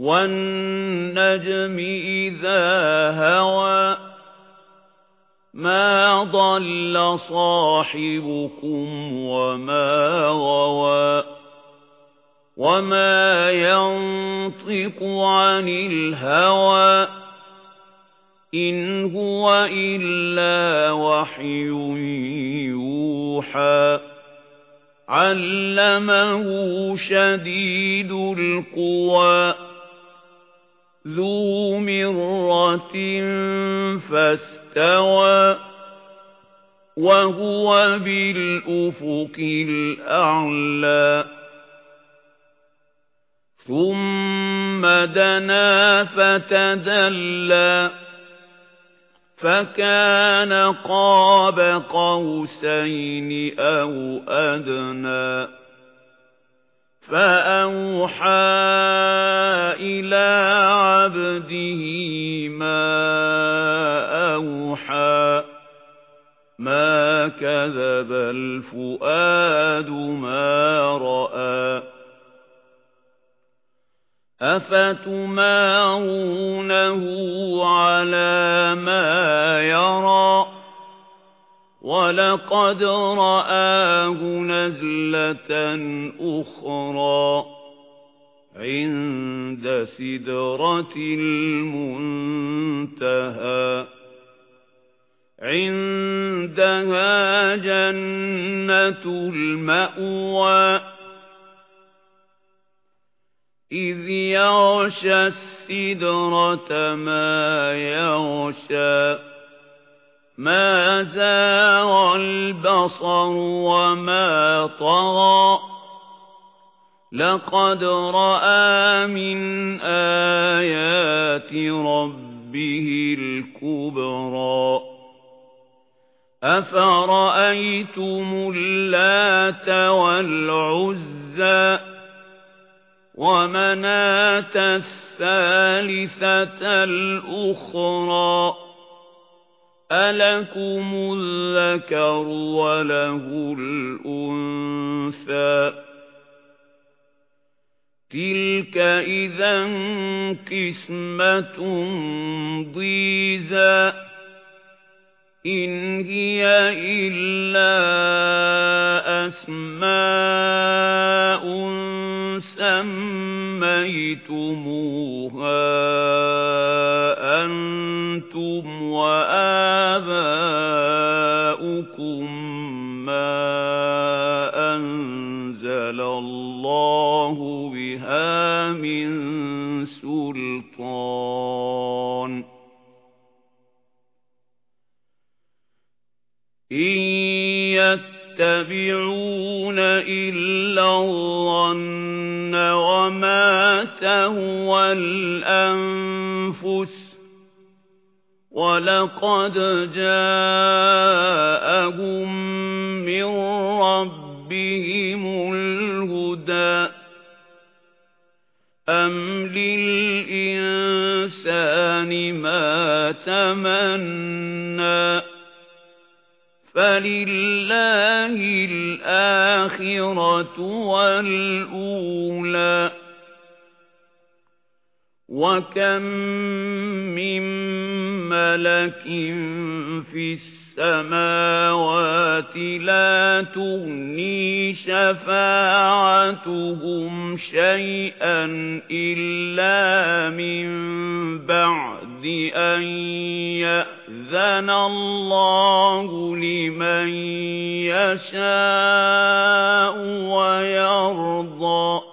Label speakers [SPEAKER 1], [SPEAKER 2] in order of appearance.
[SPEAKER 1] وَالنَّجْمِ إِذَا هَوَى مَا ضَلَّ صَاحِبُكُمْ وَمَا غَوَى وَمَا يَنطِقُ عَنِ الْهَوَى إِنْ هُوَ إِلَّا وَحْيٌ يُوحَى عَلَّمَهُ شَدِيدُ الْقُوَى ذُو مِرَّةٍ فَاسْتَوَى وَهُوَ بِالْأُفُقِ الْأَعْلَى. ثُمَّ دَنَا فَتَدَلَّى فَكَانَ قَابَ قَوْسَيْنِ أَوْ أَدْنَى. فَأَوْحَى عَبْدِهِ مَا أَوْحَى مَا كَذَبَ الْفُؤَادُ مَا رَأَى. أَفَتُمَارُونَهُ عَلَى مَا يَرَى؟ وَلَقَدْ رَآهُ نَزْلَةً أُخْرَى. عِندَ سِدْرَةِ الْمُنْتَهَى. عِندَهَا جَنَّةُ الْمَأْوَى. إِذْ يَغْشَى السِّدْرَةَ مَا يَغْشَى. مَا زَاغَ الْبَصَرُ وَمَا طَغَى. لَقَدْ رَأَى مِنْ آيَاتِ رَبِّهِ الْكُبْرَى. أَفَرَأَيْتُمُ اللَّاتَ وَالْعُزَّى وَمَنَاةَ الثَّالِثَةَ الْأُخْرَى؟ أَلَكُمُ الذَّكَرُ وَلَهُ الْأُنثَى. تِلْكَ إِذًا قِسْمَةٌ ضِيزَى إِنْ هِيَ إِلَّا أَسْمَاءٌ سَمَّيْتُمُوهَا أَنْتُمْ وَآبَاؤُكُمْ إِنْ يَتَّبِعُونَ إِلَّا الظَّنَّ وَمَا تَهْوَى الْأَنفُسُ وَلَقَدْ جَاءَهُم مِّن رَّبِّهِمُ الْهُدَىٰ أَمْ لِلْإِنسَانِ مَا تَمَنَّىٰ فَلِلَّهِ الْآخِرَةُ وَالْأُولَى وَكَمْ مِن مَّلَكٍ فِي السَّمَاوَاتِ لَا تُغْنِي شَفَاعَتُهُمْ شَيْئًا إِلَّا مِن بَعْدِ أَن يَأْذَنَ اللَّهُ لِمَن يَشَاءُ وَيَرْضَى.